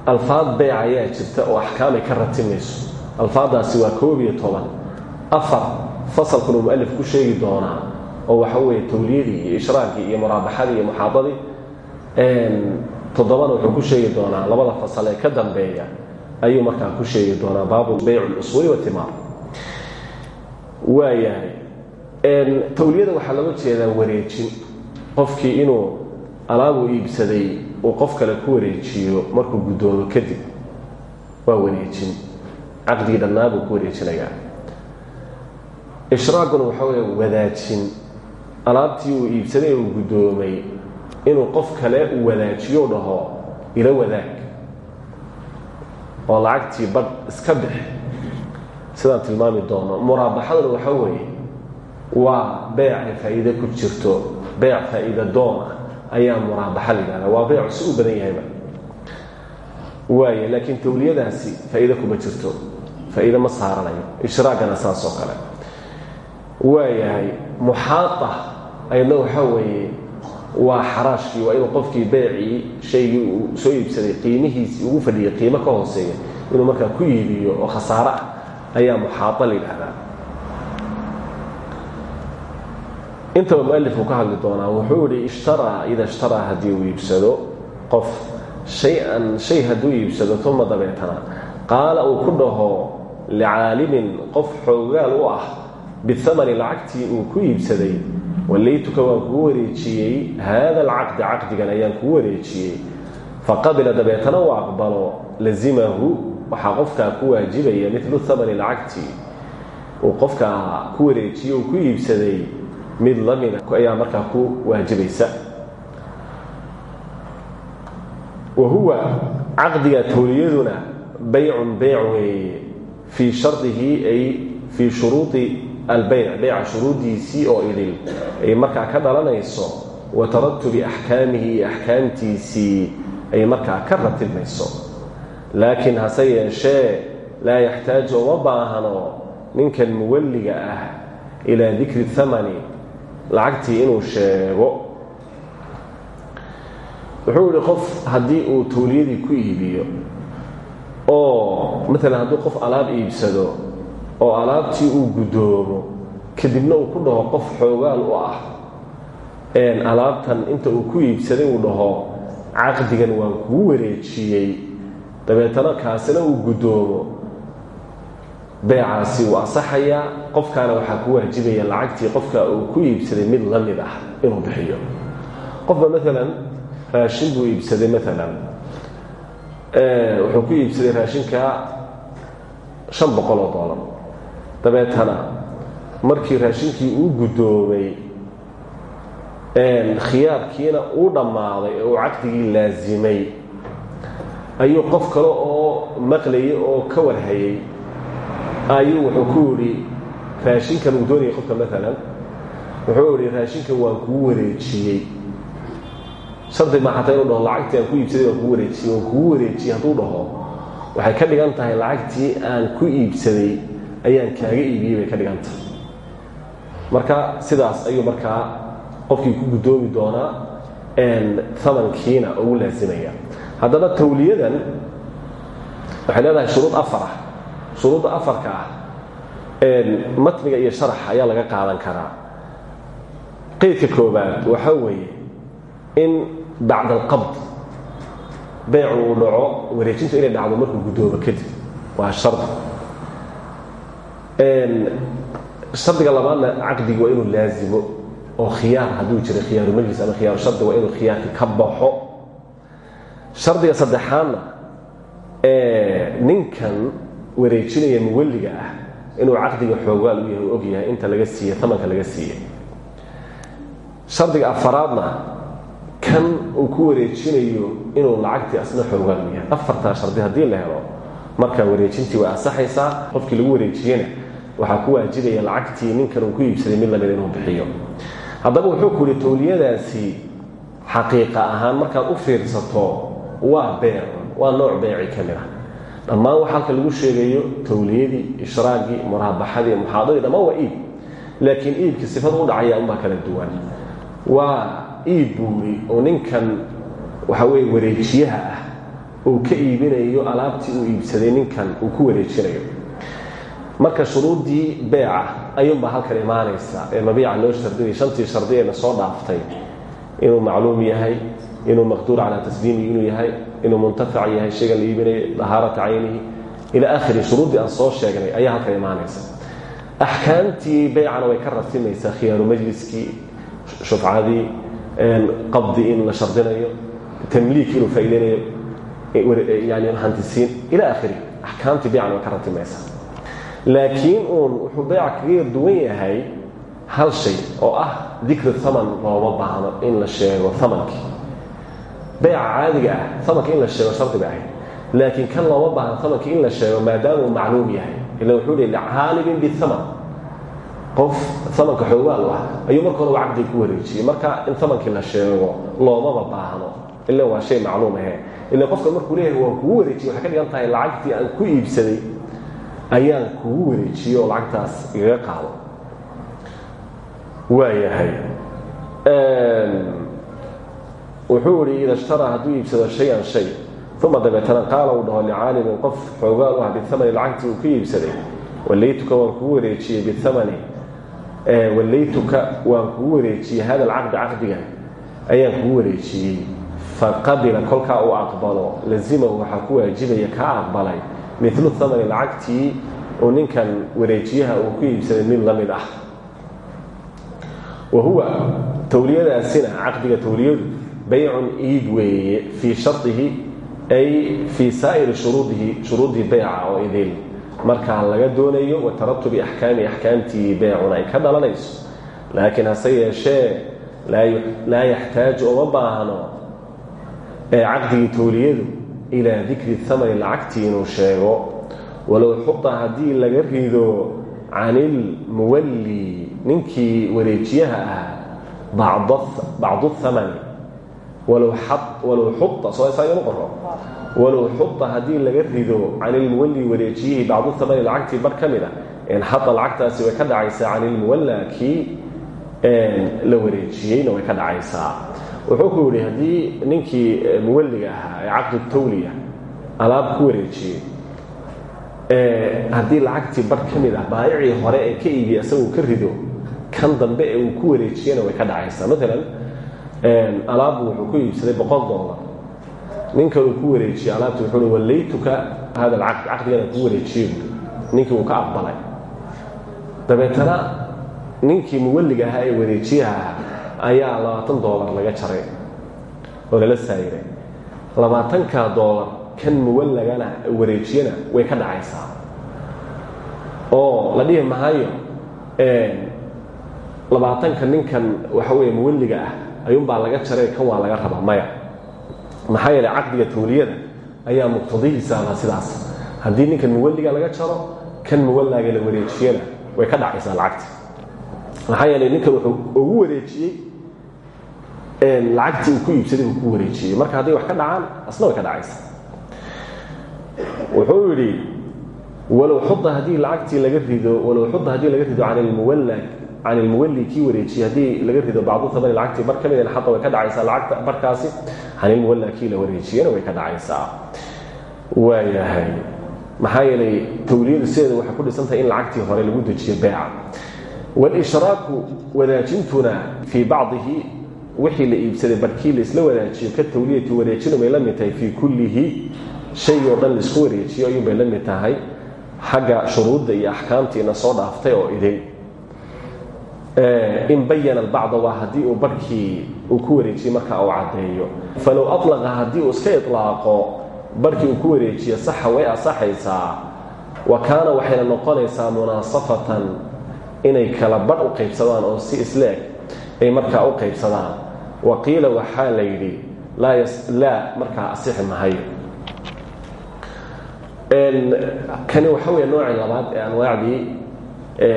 alfaad beyc ayaa jirta oo axkaamay ka ratimayso alfaadaasi waa koob iyo toban. Afar fasalkuna mualif ku sheegi doonaa oo waxa weeye tawliyadii iyo ishraakii iyo muraabaxadii iyo muxaadadii toddobana wuxuu ku sheegi doonaa labada fasal ee ka dambeeya ayuu markaa ku sheegi doonaa baabu beyc اlusuuli watimaar waayahay tawliyada waxaa looga jeedaa wareejin. Qofkii inuu alaabuu iibsaday uu qof kale ku wareejiyo markuu guddoomo kadib waa wareejin caqdigii dhannaa buu ku wareejinayaa. Ishraaguna waxa weeye wadaajin. Alaabtii uu iibsaday uu guddoomay inuu qof kale uu wadaajiyo dhaho ila wadaag. Oo lacagtii badh iska bix. Sidaan tilmaami doono. Muraabaxaduna waxa weeye waa beecay faa'iide ku jirto. Beec faa'iida doon ah ayaa muraabaxa la waa beecu si u badan yahayba waaya laakiin tawliyadaasi faa'iide kuma jirto faa'iide ma saaranayo ishraagana saas oo kale. Waayahay muxaada ayadna waxaa weeye waa xaraashkii waa inuu qofkii beecii shaygii soo iibsaday qiimihiisii ugu fadhiyay qiimo ka hooseeya inuu markaa ku iibiyo oo khasaare ah ayaa muxaada la yidhahdaa. Intaba mualifuu ka hadli doonaa wuxuu ihi ishtaraa ida ishtaraa haddii uu iibsado qof shay-an shay hadduu iibsado uma dabeetana qaala uu ku dhaho licaalimin qof xoogaal u ah bihamani lacagtii uu ku iibsaday wallaytuka waan kugu wareejiyey haada alcaqdi caqdigan ayaan kugu wareejiyey faqabila dabeetana uu aqbalo lazimahu waxaa qofkaa ku waajibaya milu hamani lacagtii uu qofkaa ku wareejiyey uu ku iibsaday mid lamida ayaa markaa ku waajibaysa fii shardihi ay fii shuruudi albeyc beyca shuruuddiisii oo idil. Ay markaa ka dhalanayso wa taratubi axkaamihi iyo axkaamtiisii ay markaa ka ratibmayso laakiin hase yeeshee laa yaxtaaju uma baahano ninkan muwalliga ah ilaa dikri thamani lacagtii inuu sheego. Wuxuu yihi qof haddii uu tawliyadii ku iibiyo oo maalan hadduu qof alaab iibsado oo alaabtii uu guddoomo kadibna uu ku dhaho qof xoogaal u ah alaabtan inta uu ku iibsaday uu dhaho caqdigan waan kuu wareejiyey. Dabeetana kaasina uu guddoomo beecaasi uu asaxayaa qofkaana waxaa ku waajibaya lacagtii qofka uu ku iibsaday mid la mid ah inuu bixiyo. Qofba maalan raashin buu iibsaday maalan wuxuu ku iibsaday raashinka shan boqol oo dollar. Dabeetana markii raashinkii uu guddoomay khiyaarkiina uu dhammaaday ee uu caqdigii laasimay ayuu qof kale oo maqlayay oo ka warhayay ayuu wuxuu ku yidhi raashinkan uu doonayay qofka maalan wuxuu idhi raashinkan waan kuu wareejiyey shardi ma xataa inuu dhaho lacagtii aan ku iibsaday waan kuu wareejiyey waan kuu wareejiyey hadduu dhaho waxay ka dhigan tahay lacagtii aan ku iibsaday ayaan kaaga iibiyey bay ka dhigan tahay. Marka sidaas ayuu markaa qofkii ku guddoomi doonaa amankiina ugu laasimaya haddaba tawliyadan waxay leedahay shuruud afar ah. Shuruudda afarka ah matniga iyo sharax ayaa laga qaadan karaa. Qeydka koobaad waxaa weeye in bacd alqabd. Beycu uu dhaco wareejintu inay dhacdo markuu guddoomo kadib. Waa shardi shardiga labaadna caqdigi waa inuu laazimo oo khiyaar hadduu jira khiyaaru majlis ama khiyaaru shardi waa inuu khiyaarki ka baxo. Shardiga saddexaadna ninkan wareejinaya muwalliga ah inuu caqdiga xoogaal u yahay og yahay inta laga siiye tamanka laga siiye shardiga afaraadna kan uu ku wareejinayo inuu lacagtii asna xoogaal u yahay shardi haddii la helo marka wareejintii way ansaxaysaa qofkii lagu wareejiyena waxaa ku waajibaya lacagtii ninkan uu ku iibsaday mid lamida inuu bixiyo. Haddaba wuxuu ku yihi tawliyadaasi xaqiiqa ahaan markaad u fiirsato waa beec waa nooc beeci ka mid ah. Halka lagu sheegayo tawliyadii ishraagii muraabaxadii muxaadadii dhammaan waa iib. Laakiin iibkii sifada u dhacaya unbaa kala duwan. Waa iib buuri oo ninkan waxa weye wareejiyaha ah uu ka iibinayo alaabtii uu iibsaday ninkan uu ku wareejinayo. Marka shuruuddii beeca ayuunbaa halkan imaanaysa ee mabiica loo shardinay shantii shardi eena soo dhaaftay inuu macluum yahay inuu maqduur calaa tasliimihi inuu yahay inuu muntafac yahay shaygan la iibinayo dahaarata caynihi ila akhiri shuruuddii aan soo sheegnay ayaa halkan imaanaysa. Axkaamtii beycana way ka ratimaysaa khiyaaru majliskii shufcadii qabdi in la shardinayo tamliik inuu faa'iideynayo yani hantisiin ila akhiri axkaamtii beycana way ka ratimaysaa laakiin uun wuxuu beyca kaga duwan yahay hal shay oo ah dikri aman looma baahno in la sheego amankii beyca caadiga ah in la sheego shardi bay ahayd. Laakiin kan looma baahno amankii in la sheego maadaama uu macluum yahay. Ila wuxuu hi licaalimin biaman qof amanka xoogaal ah ayuu marka hore caqdiga ku wareejiyey marka in amankii la sheego loomama baahno. Ila waa shay macluum ahe ila qofka markuu leeyahay waan kugu wareejiyey waxay ka dhigan tahay lacagtii aan ku iibsaday ayaan kugu wareejiyey oo lacagtaas igaga qaado. Waayahay wuxuu ihi ida ishtaraa iibsado shay-an shay uma dabeetana qaala uu dhaho licaalimin qof xoogaal ah biamani lacagtii uu ka iibsaday wallaytuka waan kugu wareejiyey biamani wallaytuka waan kugu wareejiyey hada alcaqdi caqdigan ayaan kugu wareejiyey. Faqabila kolkaa uu aqbalo. Lazimahu waxaa ku waajibaya kaa aqbalay. Milu amani lacagtii uu ninkan wareejiyaha uu ku iibsaday mid la mid ah. Wa huwa tawliyadaasina caqdiga tawliyadu baycun iib weeye fii ay fii saa'iri shuruudihi shuruudii beyca oo idil markaa laga doonayo wa taratubi axkaami axkaamtii beecuna ay ka dhalanayso laakiin hase yeeshee laa yaxtaaju uma baahno caqdigii tawliyadu ilaa dikri amani lacagtii inuu sheego walow xuta haddii laga rido can ilmuwalli ninkii wareejiyaha ah bacdu thamani walow xuta soo isaagama qoro walow xuta haddii laga rido can ilmuwalli wareejiyihii bacdu thamani lacagtii bar ka mid a inxata lacagtaasi way ka dhacaysaa can ilmuwalla kii la wareejiyeyna way ka dhacaysaa. Wuxuu ku yidhi haddii ninkii muwalliga ahaa alaab ku wareejiyey haddii lacagtii bar ka ah baayicii hore ee ka iibiye isaguu ka rido kan dambe ee uu ku wareejiyena way ka dhacaysaa. Maalan alaabbu wuxuu ku iibsaday boqol dollar ninkan uu ku wareejiyey alaabti wuxuu hi wallaytuka hada alcaqd caqdigana ku wareejiye ninkii uu ka aqbalay. Dabeetana ninkii muwalliga ahaa ee wareejiyaha ayaa labaatan dollar laga jaray oo lala saayiray. Labaatanka dollar kan muwallagana wareejiyana way ka dhacaysaa. Oo la dhihi mahayo labaatanka ninkan waxa weeye muwalliga ah ayuunbaa laga jaray kan waa laga rabaa maya maxaa yeelay caqdiga tawliyada ayaa muqtadihiisa ahaa sidaas. Haddii ninkan muwalliga laga jaro kan muwallaga la wareejiyana way ka dhacaysaa lacagta maxaa yeelay ninkan wuxuu ugu wareejiyey lacagtii uu ku iibsaday uu ku wareejiyey. Marka hadday wax ka dhacaan asna way ka dhacaysaa. Wuxuu yidhi walow xuda haddii lacagtii laga rido walow xuda haddii laga rido can ilmuwalla can ilmuwalli kii wareejiyey haddii laga rido bacdu thamani lacagtii bar ka mid xata way ka dhacaysaa lacagta barkaasi can ilmuwalla kii la wareejiyena way ka dhacaysaa. Waayahay maxaa yeelay tawliyadu sideeda waxay ku dhisan tahay in lacagtii hore lagu dejiyo beeca. Walishraaku wadaajintuna fii bacdihi wixii la iibsaday barkii laisla wadaajiyo ka tawliyati wareejinu bay la mid tahay kullihi. Shay oo dhan la isku wareejiyo ayuunbay la mid tahay. Xagga shuruudda iyo axkaamtiina soo dhaaftay oo idin in bayana albacda waa haddii uu barhkii uu ku wareejiyey marka uu caddeeyo falow alaqa haddii uu iska ilaaqo barhkii uu ku wareejiye saxa way asaxaysaa wa kaana waxayna noqonaysaa munaasafatan inay kala badh u qaybsadaan oo si isleeg ay markaa u qaybsadaan wa qiila waxaa la yidhi laa markaa asixi mahayo kani waxa weeye noocii labaad ee anwaacdii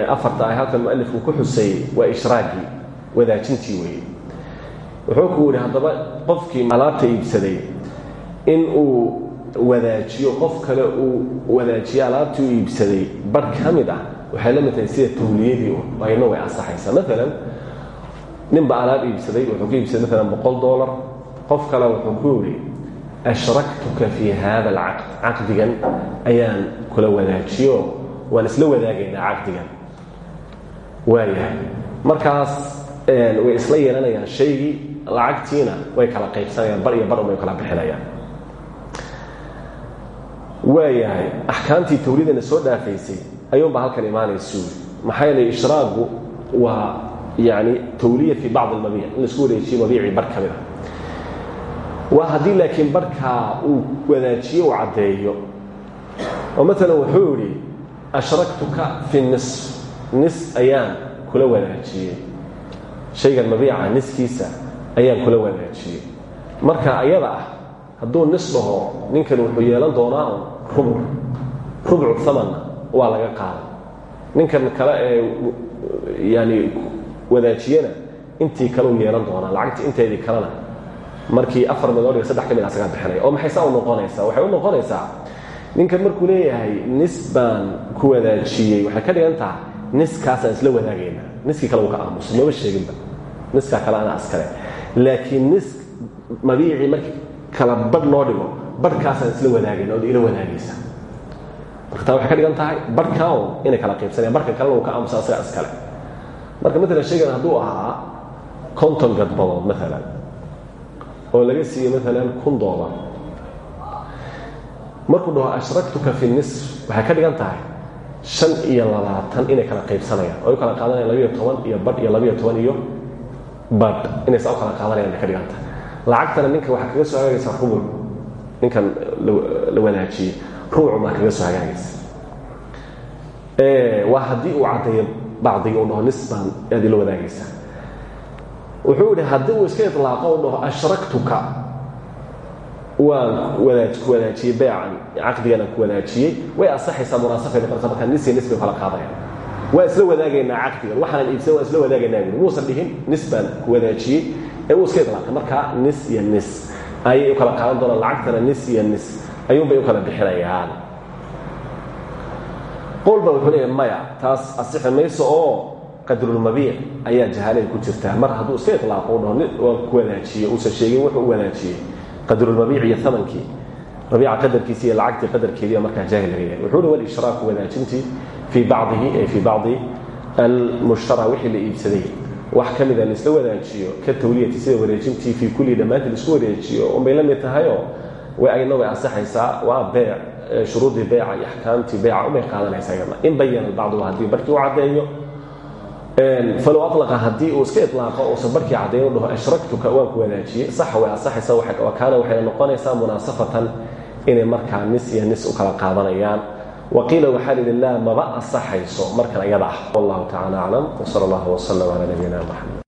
afarta ay halkan mualifku ku xusay waa ishraagii wadaajintii weeye. Wuxuu ku yidhi haddaba qofkii alaabta iibsaday in uu wadaajiyo qof kale uu wadaajiyo alaabtii u iibsaday bar ka mid ah. La mid tahay sida tawliyadii ayna way ansaxaysaa. Maalan ninba alaab iibsaday wuxuu ku iibsaday maalan boqol dollar. Qof kale wuxuu ku yidhi ashraktuka fii hada alcaqd caqdigan ayaan kula wadaajiyo waan isla wadaagaynaa caqdigan waayahay markaas way isla yeelanayaan shaygii lacagtiina way kala qaybsanayaan bar iyo bar umay kala bixinayaan. Waayahay axkaamtii tawlidana soo dhaafaysay ayuunbaa halkan imaanaysuui maxaa yeelay ishraagu waa yani tawliya fii bacd almabiic in la isku wareejiyo mabiicii bar ka mid a waa haddii uu wadaajiyo uu caddeeyo. Oo maalan wuxuu yidhi ashraktuka fi nisf nis ayaan kula wadaajiyey shaygan mabiica niskiisa ayaan kula wadaajiyey marka ayada ah hadduu nis dhaho ninkan wuxuu yeelan doonaa rubuc rubcu amanna waa laga qaaday. Ninkan kale ee yani wadaajiyana intii kale u yeelan doonaa lacagtii inteedii kalena. Markii afar meelood iyo saddex ka mid asagaa bixinaya. Oo maxay saa u noqonaysaa? Waxay u noqonaysaa ninkan markuu leeyahay nis baan ku wadaajiyey. Waxay ka dhigan taha niskaasaan isla wadaagaynaa niskii kale uu ka aamusa maba sheeginba. Niskaa kale anaa iskale laakiin nis mabiicii markii kala badh loo dhigo barhkaasaan isla wadaagayna ood ila wadaagaysa. Marka taa waxay ka dhigan tahay barhkaa inay kala qaybsanayaan barka kalena uu ka aamusa asagaa iskale marka maalan shaygan hadduu ahaa konton gadbadood maalan oo laga siiye maalan kun dollar. Markuu dhaho ashraktuka fi nisf. Waxay ka dhigan tahay shan iyo labaatan inay kala qaybsanayaan. Oo u kala qaadanayaan labiyo toban iyo badh iyo labiyo toban iyo badh. Inay saa u kala qaadanayaan bay ka dhigan tahay lacagtana ninka waxaa kaga soo hagaagaysaa rubuc ninkan la wadaajiyey rubucu baa kaga soo hagaagaysa. Waa haddii uu caddeeyo bacdigi uu dhaho nis baan aad ila wadaagaysaa wuxuu yidhi haddii uu iska ilaaqo u dhaho ashraktuka waan ku wadaajiyey beecan caqdiganaan ku wadaajiyey. Way asaxaysaa munaasafay noqonaysa markaa nis iyo nis bay kala qaadayaan waa isla wadaagaynaa caqdigan waxaanan iibsan waa isla wadaagaynaa bui muusan dhihin nis baan ku wadaajiyey. Ee uu iska idlaaqay markaa nis iyo nis. Ayay u kala qaadan doonaan. Lacagtana nis iyo nis. Ayuunbay u kala bixinayaan qowlba wuxuu leeya maya taas asixi mayso oo qadrulmabiic ayaa jahaalada ku jirtaa mar hadduu iska ilaaqo u dhaho waan ku wadaajiyey uusan sheegin wuxuu u wadaajiyey qadrulmabiic iyo amankii mabiica qadarkiisi iyo lacagtii qadarkeediiba markaa jaahil laga yahay. Wuxuu hi walishraaku wadaajintii fii bacdihi ay fii bacdi almushtara wixii la iibsaday. Wax ka mida laisla wadaajiyo ka tawliyati sida wareejintii fii kulli dhammaantii la isku wareejiyo unbay la mid tahayoo ayadna way ansaxaysaa waa beec shuruudii beeca iyo axkaamtii beeca umay qaadanaysaa iyadna in bayana bacduhu haddii barkii u caddeeyo falow alaqa haddii uu iska ilaaqo uusan barkii caddeeyo dhaho ashraktuka waan ku wadaajiyey saxa way ansaxaysaa wakaana waxayna noqonaysaa munaasafatan inay markaa nis iyo nis u kala qaadanayaan. Waqiila waxaa lihi laa maba ansaxayso markan ayada ah. Wallahu tacala aclam wsal allah wslam calaa nabiyina maxamed